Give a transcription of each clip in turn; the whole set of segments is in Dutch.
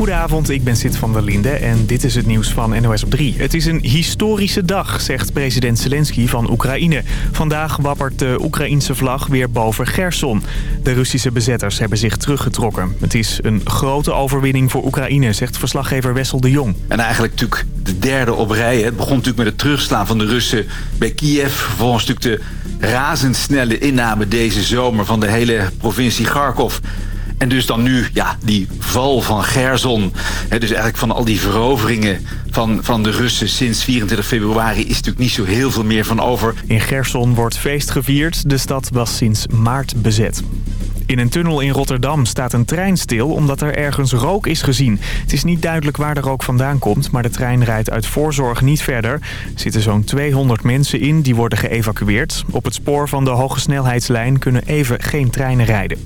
Goedenavond, ik ben Sid van der Linde en dit is het nieuws van NOS op 3. Het is een historische dag, zegt president Zelensky van Oekraïne. Vandaag wappert de Oekraïense vlag weer boven Gerson. De Russische bezetters hebben zich teruggetrokken. Het is een grote overwinning voor Oekraïne, zegt verslaggever Wessel de Jong. En eigenlijk natuurlijk de derde op rij. Het begon natuurlijk met het terugslaan van de Russen bij Kiev. Vervolgens natuurlijk de razendsnelle inname deze zomer van de hele provincie Kharkov. En dus dan nu ja, die val van Gerson. dus eigenlijk van al die veroveringen van, van de Russen sinds 24 februari... is natuurlijk niet zo heel veel meer van over. In Gerson wordt feest gevierd. De stad was sinds maart bezet. In een tunnel in Rotterdam staat een trein stil omdat er ergens rook is gezien. Het is niet duidelijk waar de rook vandaan komt, maar de trein rijdt uit voorzorg niet verder. Er zitten zo'n 200 mensen in, die worden geëvacueerd. Op het spoor van de hogesnelheidslijn kunnen even geen treinen rijden.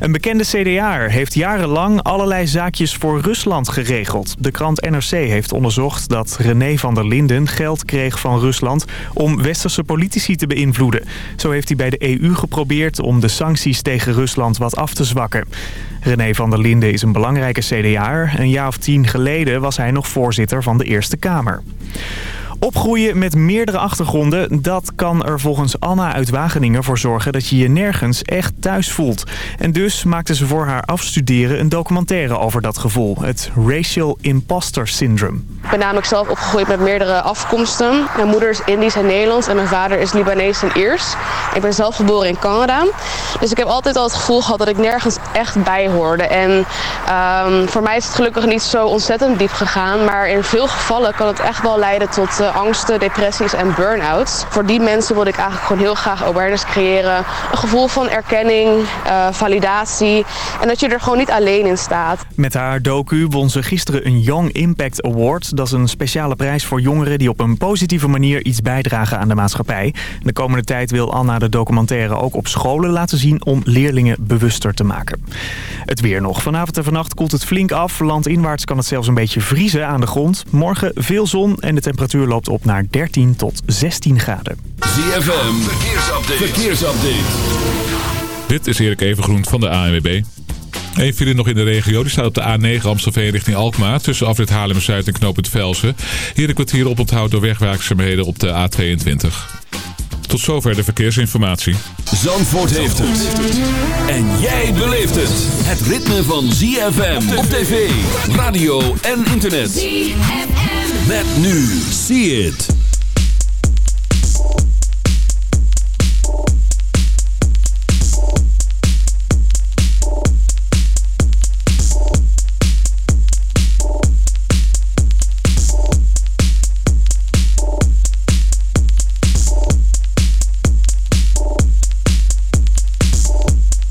Een bekende CDA'er heeft jarenlang allerlei zaakjes voor Rusland geregeld. De krant NRC heeft onderzocht dat René van der Linden geld kreeg van Rusland om westerse politici te beïnvloeden. Zo heeft hij bij de EU geprobeerd om de sancties tegen Rusland wat af te zwakken. René van der Linden is een belangrijke CDA'er. Een jaar of tien geleden was hij nog voorzitter van de Eerste Kamer. Opgroeien met meerdere achtergronden, dat kan er volgens Anna uit Wageningen voor zorgen dat je je nergens echt thuis voelt. En dus maakte ze voor haar afstuderen een documentaire over dat gevoel. Het Racial Imposter Syndrome. Ik ben namelijk zelf opgegroeid met meerdere afkomsten. Mijn moeder is Indisch en Nederlands en mijn vader is Libanees en Iers. Ik ben zelf geboren in Canada. Dus ik heb altijd al het gevoel gehad dat ik nergens echt bij hoorde. En um, voor mij is het gelukkig niet zo ontzettend diep gegaan. Maar in veel gevallen kan het echt wel leiden tot angsten, depressies en burn-outs. Voor die mensen wil ik eigenlijk gewoon heel graag awareness creëren. Een gevoel van erkenning, uh, validatie. En dat je er gewoon niet alleen in staat. Met haar docu won ze gisteren een Young Impact Award. Dat is een speciale prijs voor jongeren die op een positieve manier iets bijdragen aan de maatschappij. De komende tijd wil Anna de documentaire ook op scholen laten zien om leerlingen bewuster te maken. Het weer nog. Vanavond en vannacht koelt het flink af. Landinwaarts kan het zelfs een beetje vriezen aan de grond. Morgen veel zon en de temperatuur loopt op naar 13 tot 16 graden. ZFM, verkeersupdate. verkeersupdate. Dit is Erik Evengroen van de ANWB. Eén file nog in de regio. Die staat op de A9 Amstelveen richting Alkmaar. Tussen afrit Haarlem-Zuid en knooppunt Velsen. Hier een kwartier op onthoud door wegwerkzaamheden op de A22. Tot zover de verkeersinformatie. Zandvoort heeft het. En jij beleeft het. Het ritme van ZFM op tv, radio en internet. ZFM. Met nu. See it.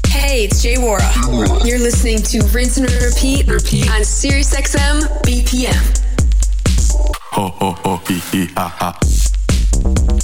Hey, it's Jay Wara. You're listening to Rinse and Repeat, Repeat on SiriusXM BPM. Ho ho ho hee hee ha ha.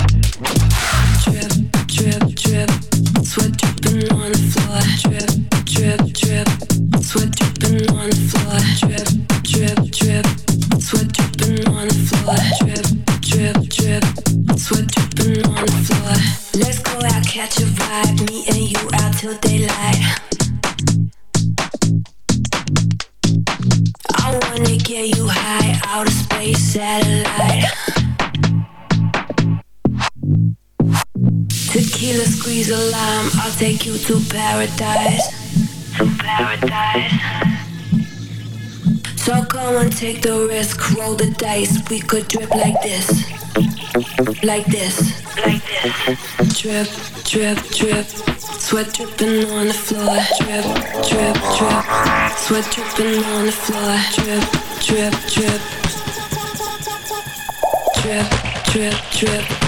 Yeah. paradise, paradise. So come and take the risk, roll the dice. We could drip like this, like this, like this. Drip, drip, drip. Sweat dripping on the floor. Drip, drip, drip. Sweat dripping on the floor. Drip, drip, drip. Drip, drip, drip.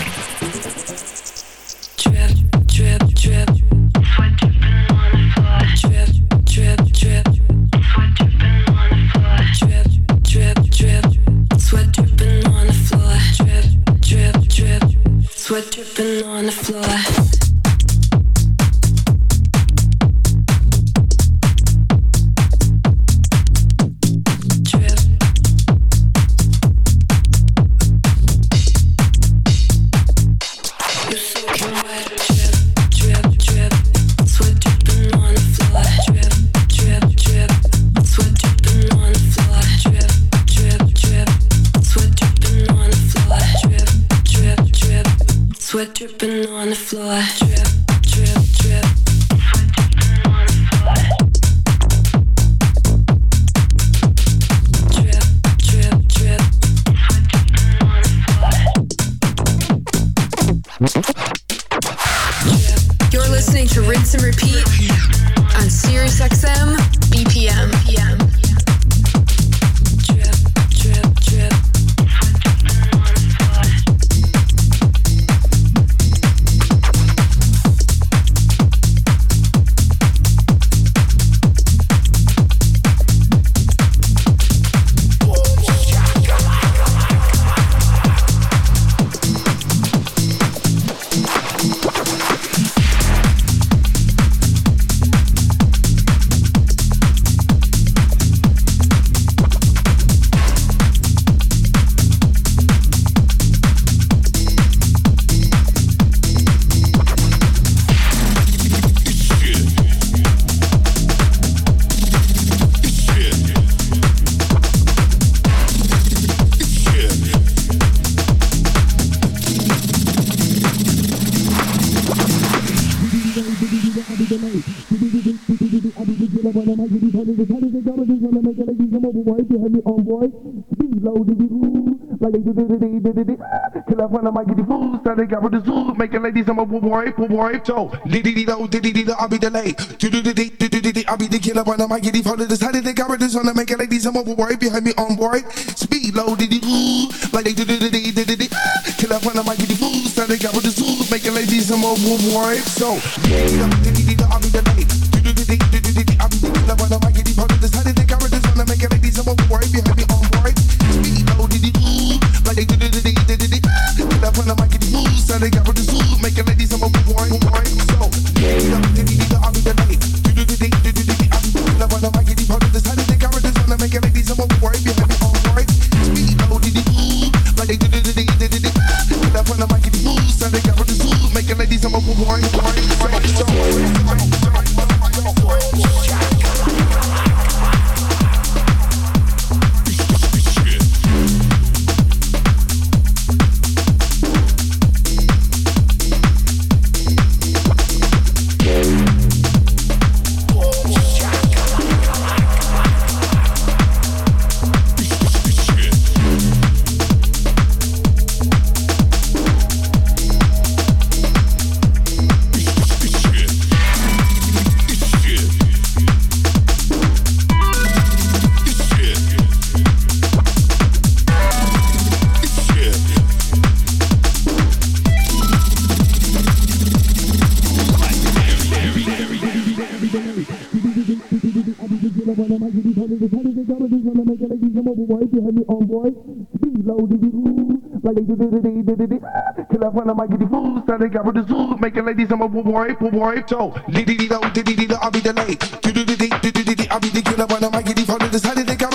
boy, they have me on boy. Be low, diddy, ooh, like they did, did, did, did, did, did. Till I find out my giddy the zoo, making ladies I'm a woo boy, boy. So, diddy, diddy, low, diddy, diddy, I'll be delayed. Diddy, diddy, diddy, diddy, I'll be the killer when I'm a giddy fool. Decided they got with the zoo, making ladies I'm a boy, behind me on boy. Speed low, diddy, ooh, like they did, did, did, did, did, did. Till I find out my giddy the zoo, making ladies I'm a woo boy. So, diddy, diddy, diddy, I'll be delayed. Diddy, diddy, diddy, I'll be the killer on the mic. They got making ladies I'm a boy, boy, they had me on boy. Be loud, did it, like they did it, they did it, till I find out my it fool, so they got with the zoo, making ladies, I'm a boy, boy, boy, so, did it, did it, I'll be the late, did it, did it, I'll be the killer, when I'm my giddy, follow the side of the guy.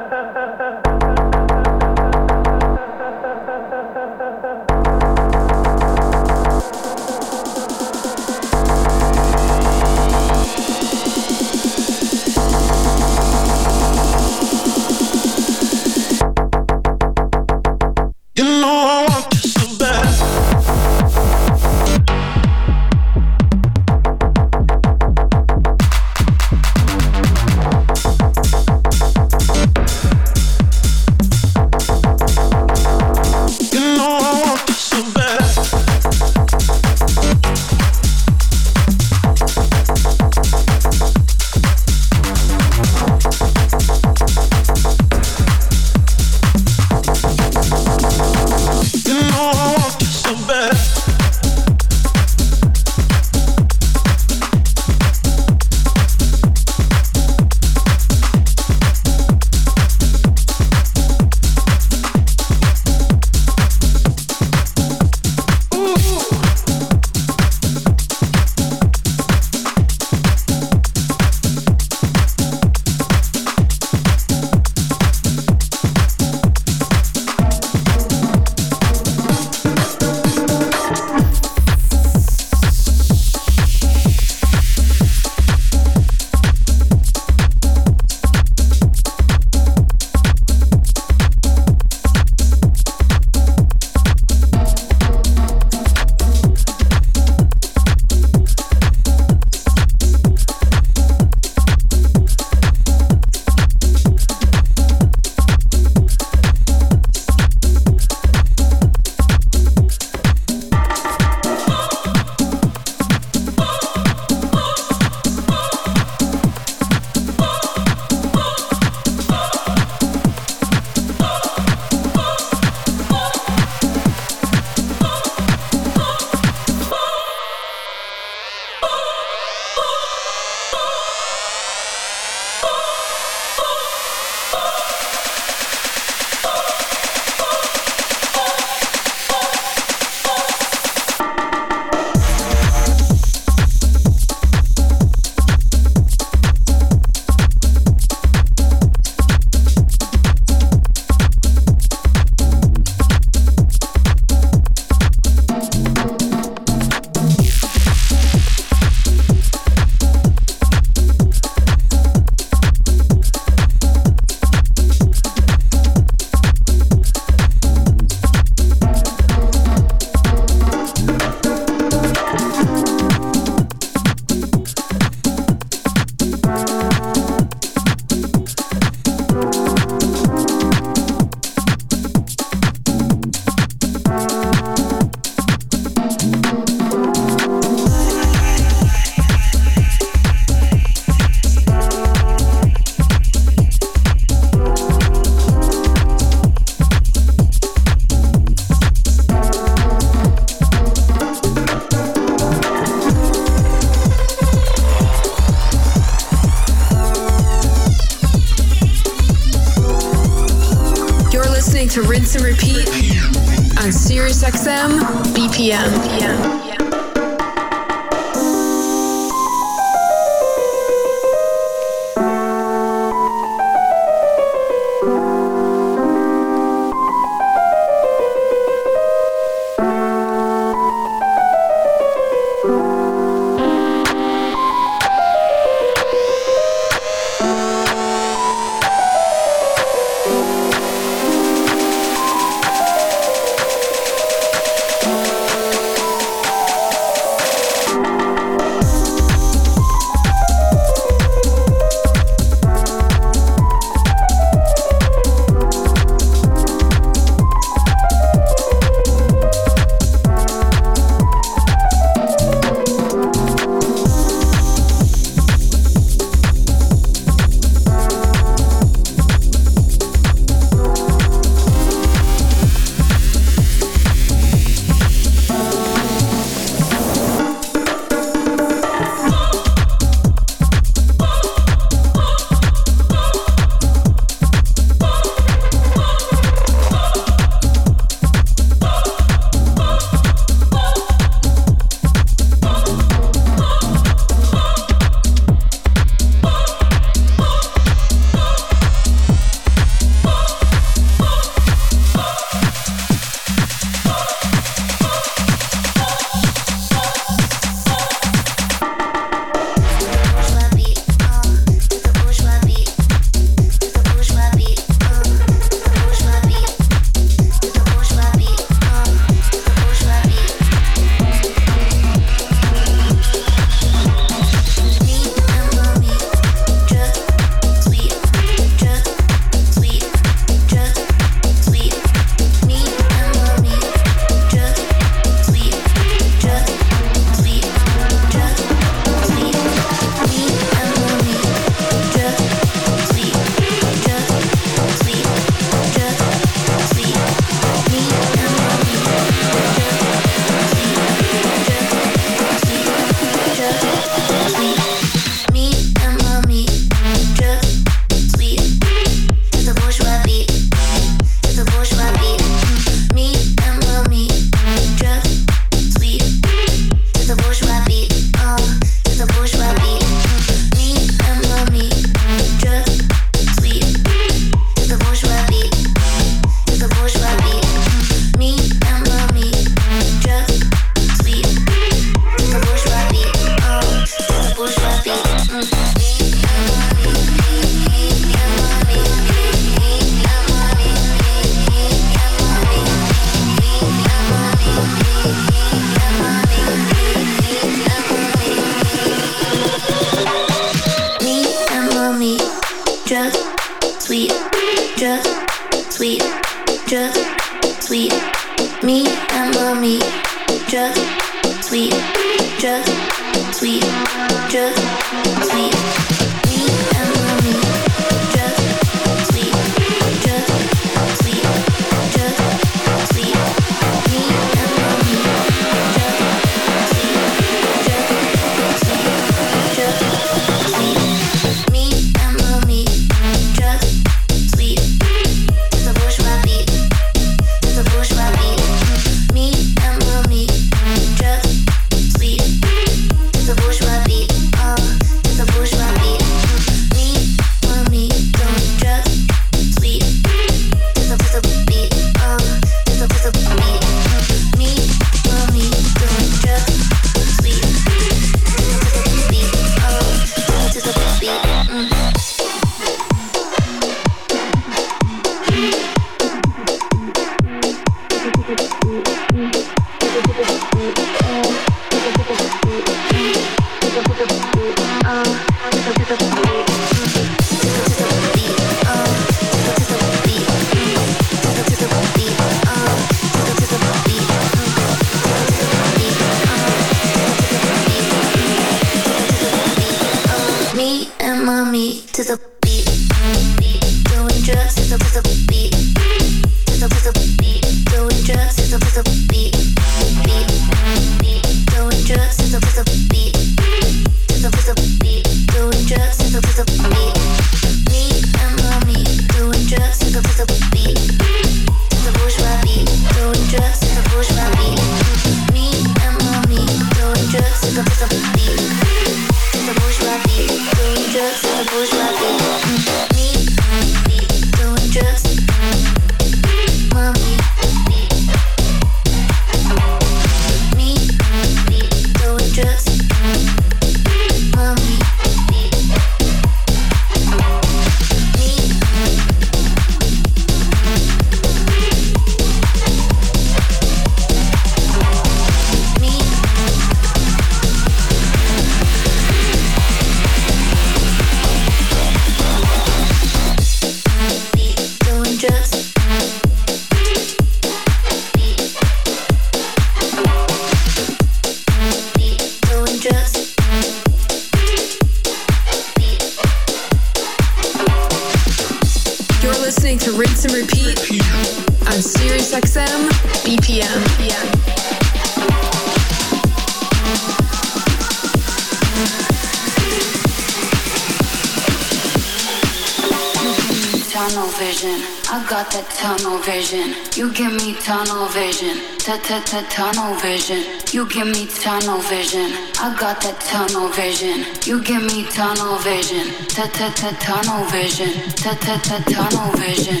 vision. You give me tunnel vision. Ta ta ta tunnel vision. You give me tunnel vision. I got that tunnel vision. You give me tunnel vision. Ta ta ta tunnel vision. Ta ta ta tunnel vision.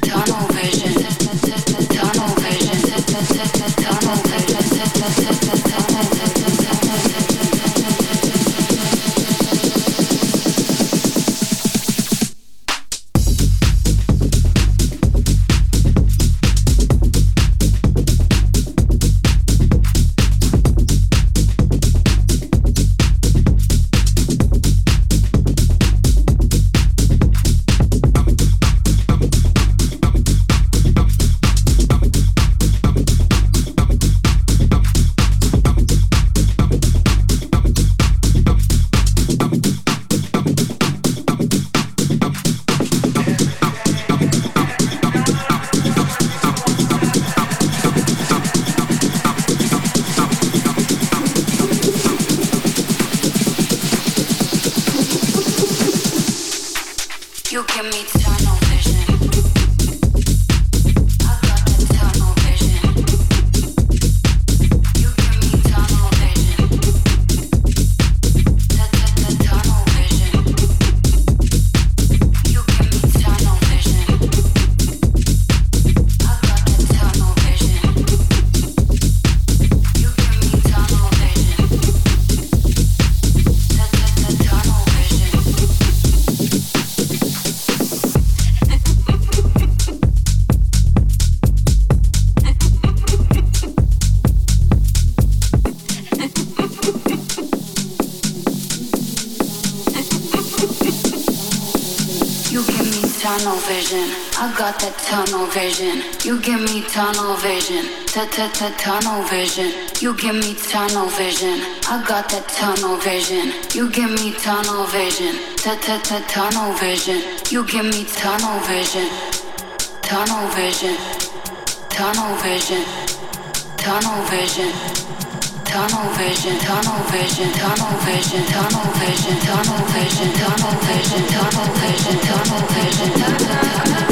Tunnel vision. Tunnel vision. You give me tunnel vision. Tunnel vision. You give me tunnel vision. I got that tunnel vision. You give me tunnel vision. Tunnel vision. You give me tunnel vision. Tunnel vision. Tunnel vision. Tunnel vision. Tunnel vision, tunnel vision, tunnel vision, tunnel vision, tunnel vision, tunnel vision, tunnel vision, tunnel vision, tunnel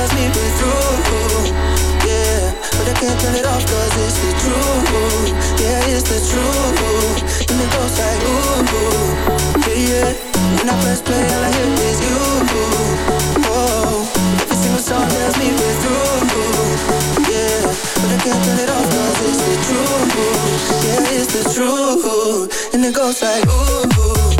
tells me we're through Yeah, but I can't turn it off cause it's the truth. Yeah, it's the truth. And it goes like ooh, Yeah, yeah. When I press play all I hear is you. Oh, every single song tells me we're through Yeah, but I can't turn it off cause it's the truth. Yeah, it's the truth. And it goes like ooh.